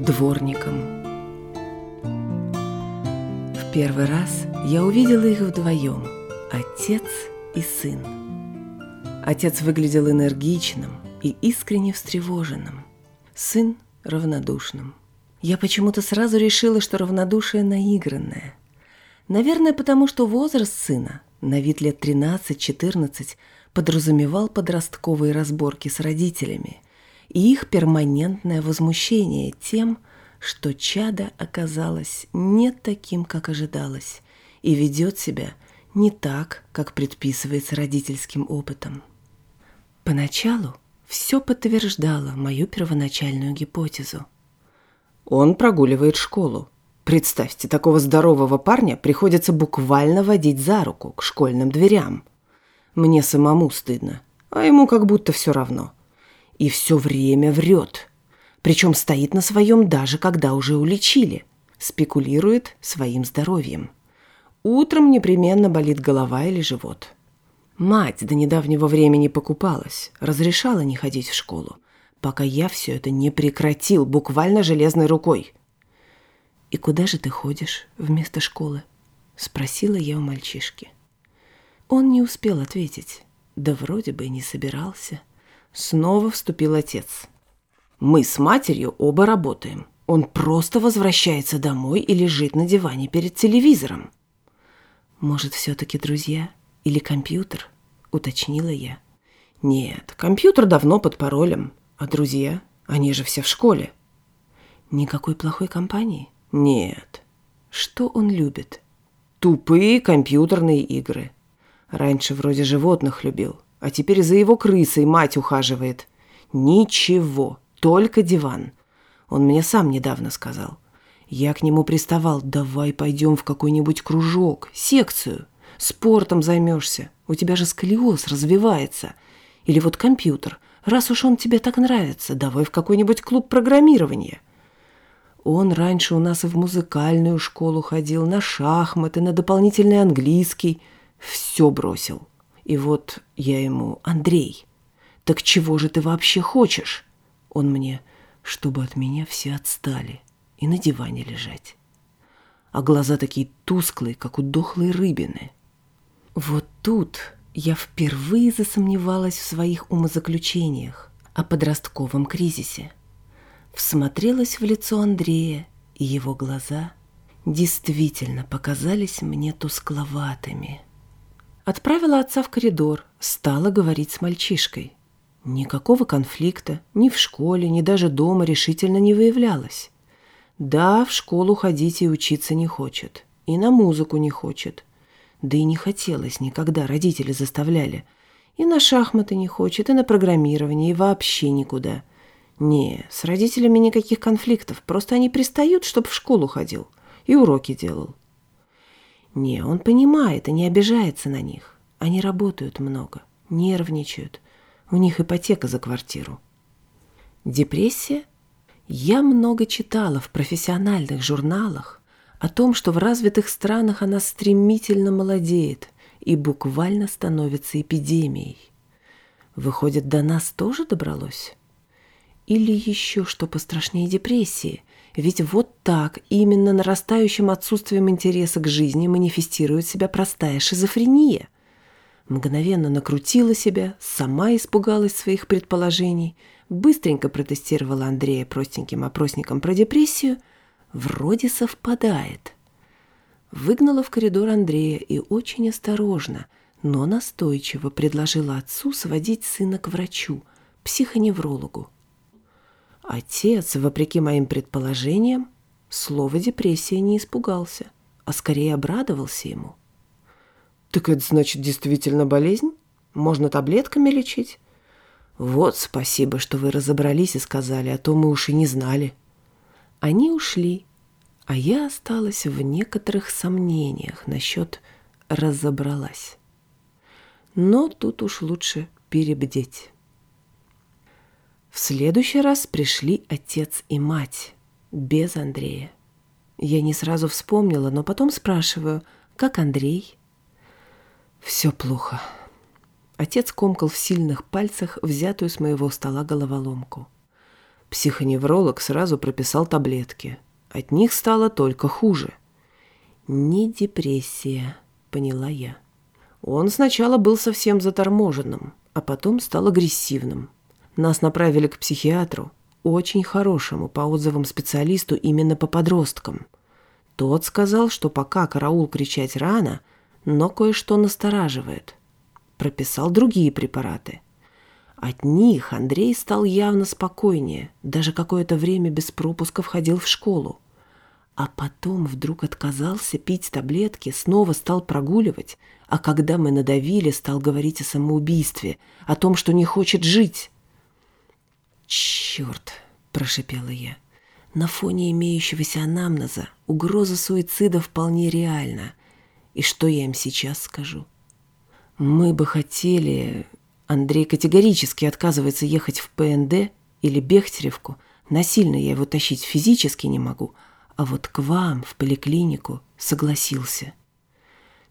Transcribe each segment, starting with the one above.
Дворником. В первый раз я увидела их вдвоем, отец и сын. Отец выглядел энергичным и искренне встревоженным, сын равнодушным. Я почему-то сразу решила, что равнодушие наигранное. Наверное, потому что возраст сына, на вид лет 13-14, подразумевал подростковые разборки с родителями и их перманентное возмущение тем, что чадо оказалось не таким, как ожидалось, и ведет себя не так, как предписывается родительским опытом. Поначалу все подтверждало мою первоначальную гипотезу. Он прогуливает школу. Представьте, такого здорового парня приходится буквально водить за руку к школьным дверям. Мне самому стыдно, а ему как будто все равно. И все время врет. Причем стоит на своем даже когда уже уличили. Спекулирует своим здоровьем. Утром непременно болит голова или живот. Мать до недавнего времени покупалась, разрешала не ходить в школу, пока я все это не прекратил буквально железной рукой. «И куда же ты ходишь вместо школы?» – спросила я у мальчишки. Он не успел ответить, да вроде бы и не собирался. Снова вступил отец. «Мы с матерью оба работаем. Он просто возвращается домой и лежит на диване перед телевизором». «Может, все-таки друзья или компьютер?» – уточнила я. «Нет, компьютер давно под паролем. А друзья? Они же все в школе». «Никакой плохой компании?» «Нет». «Что он любит?» «Тупые компьютерные игры». Раньше вроде животных любил, а теперь за его крысой мать ухаживает. Ничего, только диван. Он мне сам недавно сказал. Я к нему приставал, давай пойдем в какой-нибудь кружок, секцию. Спортом займешься, у тебя же сколиоз развивается. Или вот компьютер, раз уж он тебе так нравится, давай в какой-нибудь клуб программирования. Он раньше у нас и в музыкальную школу ходил, на шахматы, на дополнительный английский – все бросил. И вот я ему, Андрей, так чего же ты вообще хочешь? Он мне, чтобы от меня все отстали и на диване лежать. А глаза такие тусклые, как у дохлой рыбины. Вот тут я впервые засомневалась в своих умозаключениях о подростковом кризисе. Всмотрелась в лицо Андрея, и его глаза действительно показались мне тускловатыми. Отправила отца в коридор, стала говорить с мальчишкой. Никакого конфликта ни в школе, ни даже дома решительно не выявлялось. Да, в школу ходить и учиться не хочет, и на музыку не хочет. Да и не хотелось никогда, родители заставляли. И на шахматы не хочет, и на программирование, и вообще никуда. Не, с родителями никаких конфликтов, просто они пристают, чтобы в школу ходил и уроки делал. Не, он понимает и не обижается на них. Они работают много, нервничают. У них ипотека за квартиру. Депрессия? Я много читала в профессиональных журналах о том, что в развитых странах она стремительно молодеет и буквально становится эпидемией. Выходит, до нас тоже добралось? Или еще что пострашнее депрессии – ведь вот так, именно нарастающим отсутствием интереса к жизни манифестирует себя простая шизофрения. Мгновенно накрутила себя, сама испугалась своих предположений, быстренько протестировала Андрея простеньким опросником про депрессию. Вроде совпадает. Выгнала в коридор Андрея и очень осторожно, но настойчиво предложила отцу сводить сына к врачу, психоневрологу. Отец, вопреки моим предположениям, слова депрессия не испугался, а скорее обрадовался ему. «Так это значит действительно болезнь? Можно таблетками лечить?» «Вот спасибо, что вы разобрались и сказали, а то мы уж и не знали». Они ушли, а я осталась в некоторых сомнениях насчет «разобралась». Но тут уж лучше перебдеть. В следующий раз пришли отец и мать, без Андрея. Я не сразу вспомнила, но потом спрашиваю, как Андрей? Все плохо. Отец комкал в сильных пальцах взятую с моего стола головоломку. Психоневролог сразу прописал таблетки. От них стало только хуже. «Не депрессия», — поняла я. Он сначала был совсем заторможенным, а потом стал агрессивным. Нас направили к психиатру, очень хорошему по отзывам специалисту именно по подросткам. Тот сказал, что пока караул кричать рано, но кое-что настораживает. Прописал другие препараты. От них Андрей стал явно спокойнее, даже какое-то время без пропуска входил в школу. А потом вдруг отказался пить таблетки, снова стал прогуливать, а когда мы надавили, стал говорить о самоубийстве, о том, что не хочет жить. «Черт!» – прошипела я. «На фоне имеющегося анамнеза угроза суицида вполне реальна. И что я им сейчас скажу?» «Мы бы хотели...» Андрей категорически отказывается ехать в ПНД или Бехтеревку. Насильно я его тащить физически не могу. А вот к вам, в поликлинику, согласился.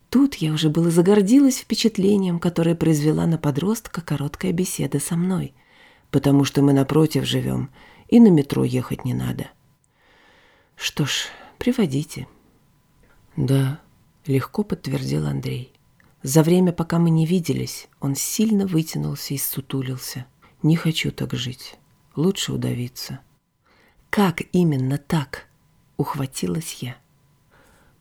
Тут я уже было загордилась впечатлением, которое произвела на подростка короткая беседа со мной – потому что мы напротив живем, и на метро ехать не надо. Что ж, приводите. Да, легко подтвердил Андрей. За время, пока мы не виделись, он сильно вытянулся и сутулился. Не хочу так жить. Лучше удавиться. Как именно так? Ухватилась я.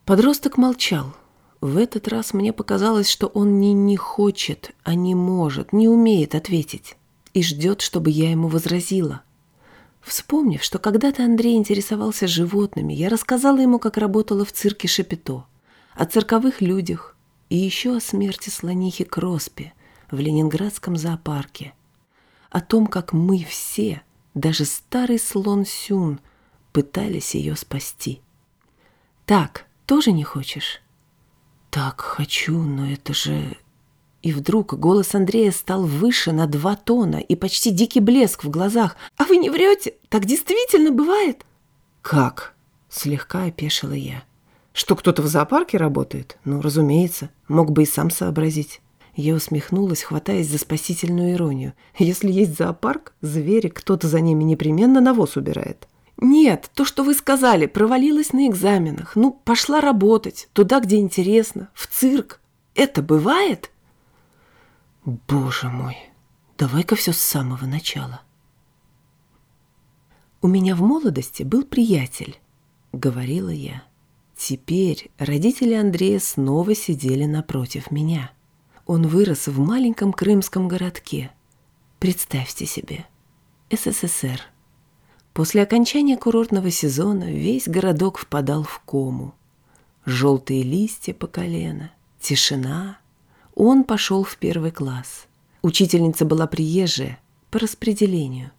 Подросток молчал. В этот раз мне показалось, что он не не хочет, а не может, не умеет ответить и ждет, чтобы я ему возразила. Вспомнив, что когда-то Андрей интересовался животными, я рассказала ему, как работала в цирке Шапито, о цирковых людях и еще о смерти слонихи Кроспи в Ленинградском зоопарке, о том, как мы все, даже старый слон Сюн, пытались ее спасти. «Так, тоже не хочешь?» «Так, хочу, но это же и вдруг голос Андрея стал выше на два тона и почти дикий блеск в глазах. «А вы не врете? Так действительно бывает?» «Как?» – слегка опешила я. «Что, кто-то в зоопарке работает? Ну, разумеется, мог бы и сам сообразить». Я усмехнулась, хватаясь за спасительную иронию. «Если есть зоопарк, звери, кто-то за ними непременно навоз убирает». «Нет, то, что вы сказали, провалилась на экзаменах. Ну, пошла работать, туда, где интересно, в цирк. Это бывает?» Боже мой, давай-ка все с самого начала. У меня в молодости был приятель, говорила я. Теперь родители Андрея снова сидели напротив меня. Он вырос в маленьком крымском городке. Представьте себе, СССР. После окончания курортного сезона весь городок впадал в кому. Желтые листья по колено, тишина, он пошел в первый класс. Учительница была приезжая, по распределению.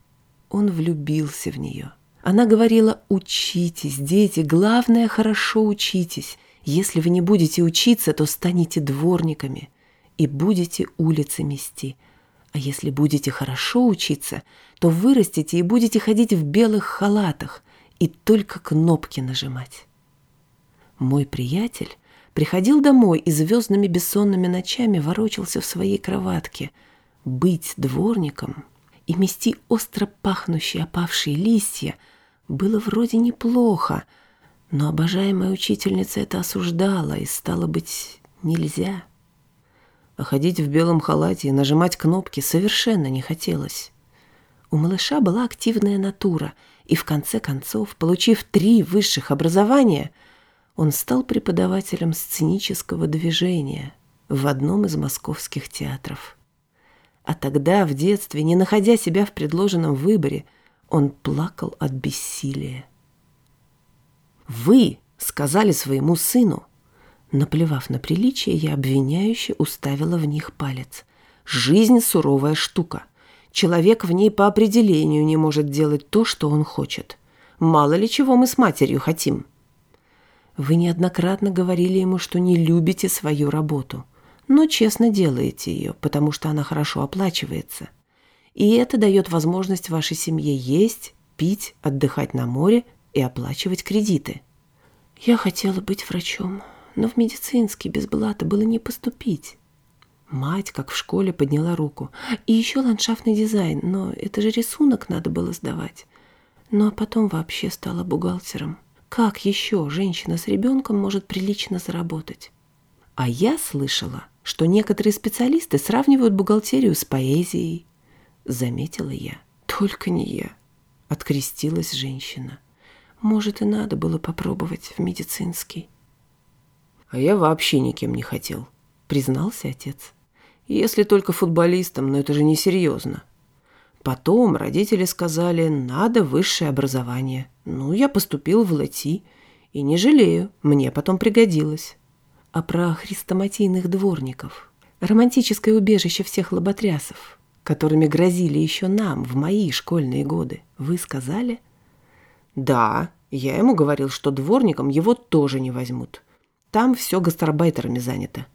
Он влюбился в нее. Она говорила, учитесь, дети, главное, хорошо учитесь. Если вы не будете учиться, то станете дворниками и будете улицы мести. А если будете хорошо учиться, то вырастете и будете ходить в белых халатах и только кнопки нажимать. Мой приятель Приходил домой и звездными бессонными ночами ворочался в своей кроватке. Быть дворником и мести остро пахнущие опавшие листья было вроде неплохо, но обожаемая учительница это осуждала, и стало быть, нельзя. А ходить в белом халате и нажимать кнопки совершенно не хотелось. У малыша была активная натура, и в конце концов, получив три высших образования – он стал преподавателем сценического движения в одном из московских театров. А тогда, в детстве, не находя себя в предложенном выборе, он плакал от бессилия. «Вы сказали своему сыну!» Наплевав на приличие, я обвиняюще уставила в них палец. «Жизнь — суровая штука. Человек в ней по определению не может делать то, что он хочет. Мало ли чего мы с матерью хотим». Вы неоднократно говорили ему, что не любите свою работу, но честно делаете ее, потому что она хорошо оплачивается. И это дает возможность вашей семье есть, пить, отдыхать на море и оплачивать кредиты. Я хотела быть врачом, но в медицинский без блата было не поступить. Мать, как в школе, подняла руку. И еще ландшафтный дизайн, но это же рисунок надо было сдавать. Ну а потом вообще стала бухгалтером. Как еще женщина с ребенком может прилично заработать? А я слышала, что некоторые специалисты сравнивают бухгалтерию с поэзией. Заметила я. Только не я. Открестилась женщина. Может, и надо было попробовать в медицинский. А я вообще никем не хотел, признался отец. Если только футболистом, но это же несерьезно. Потом родители сказали, надо высшее образование. Ну, я поступил в ЛАТИ. И не жалею, мне потом пригодилось. А про хрестоматийных дворников, романтическое убежище всех лоботрясов, которыми грозили еще нам в мои школьные годы, вы сказали? Да, я ему говорил, что дворником его тоже не возьмут. Там все гастарбайтерами занято.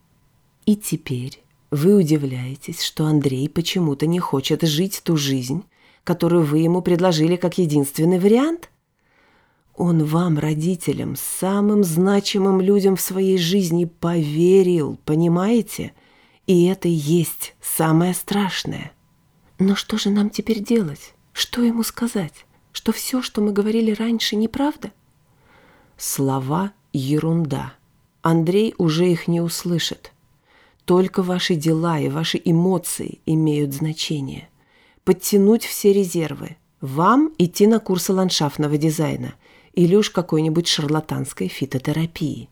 И теперь вы удивляетесь, что Андрей почему-то не хочет жить ту жизнь, которую вы ему предложили как единственный вариант? Он вам, родителям, самым значимым людям в своей жизни поверил, понимаете? И это есть самое страшное. Но что же нам теперь делать? Что ему сказать? Что все, что мы говорили раньше, неправда? Слова – ерунда. Андрей уже их не услышит. Только ваши дела и ваши эмоции имеют значение. Подтянуть все резервы. Вам идти на курсы ландшафтного дизайна или уж какой-нибудь шарлатанской фитотерапии.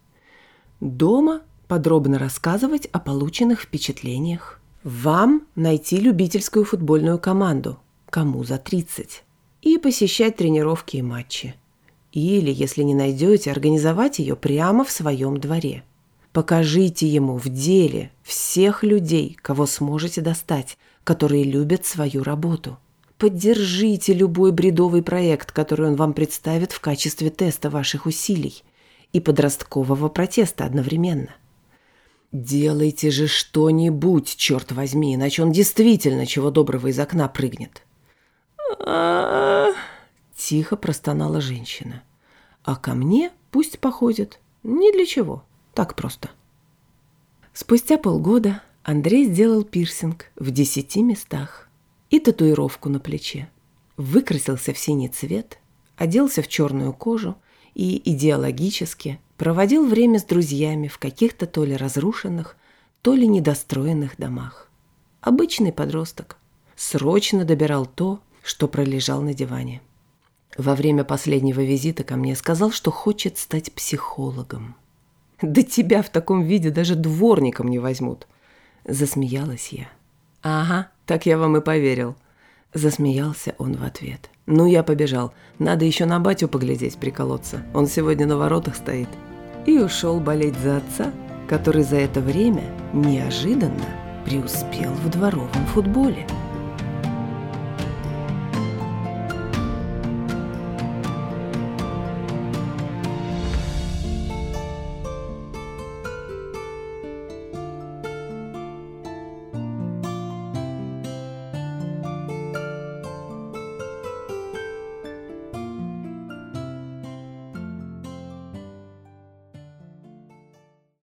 Дома подробно рассказывать о полученных впечатлениях. Вам найти любительскую футбольную команду, кому за 30, и посещать тренировки и матчи. Или, если не найдете, организовать ее прямо в своем дворе – Покажите ему в деле всех людей, кого сможете достать, которые любят свою работу. Поддержите любой бредовый проект, который он вам представит в качестве теста ваших усилий и подросткового протеста одновременно. Делайте же что-нибудь, черт возьми, иначе он действительно чего доброго из окна прыгнет. Тихо простонала женщина. А ко мне пусть походит. Ни для чего. Так просто. Спустя полгода Андрей сделал пирсинг в десяти местах и татуировку на плече. Выкрасился в синий цвет, оделся в черную кожу и идеологически проводил время с друзьями в каких-то то ли разрушенных, то ли недостроенных домах. Обычный подросток. Срочно добирал то, что пролежал на диване. Во время последнего визита ко мне сказал, что хочет стать психологом. Да тебя в таком виде даже дворником не возьмут. Засмеялась я. Ага, так я вам и поверил. Засмеялся он в ответ. Ну, я побежал. Надо еще на батю поглядеть, приколоться. Он сегодня на воротах стоит. И ушел болеть за отца, который за это время неожиданно преуспел в дворовом футболе.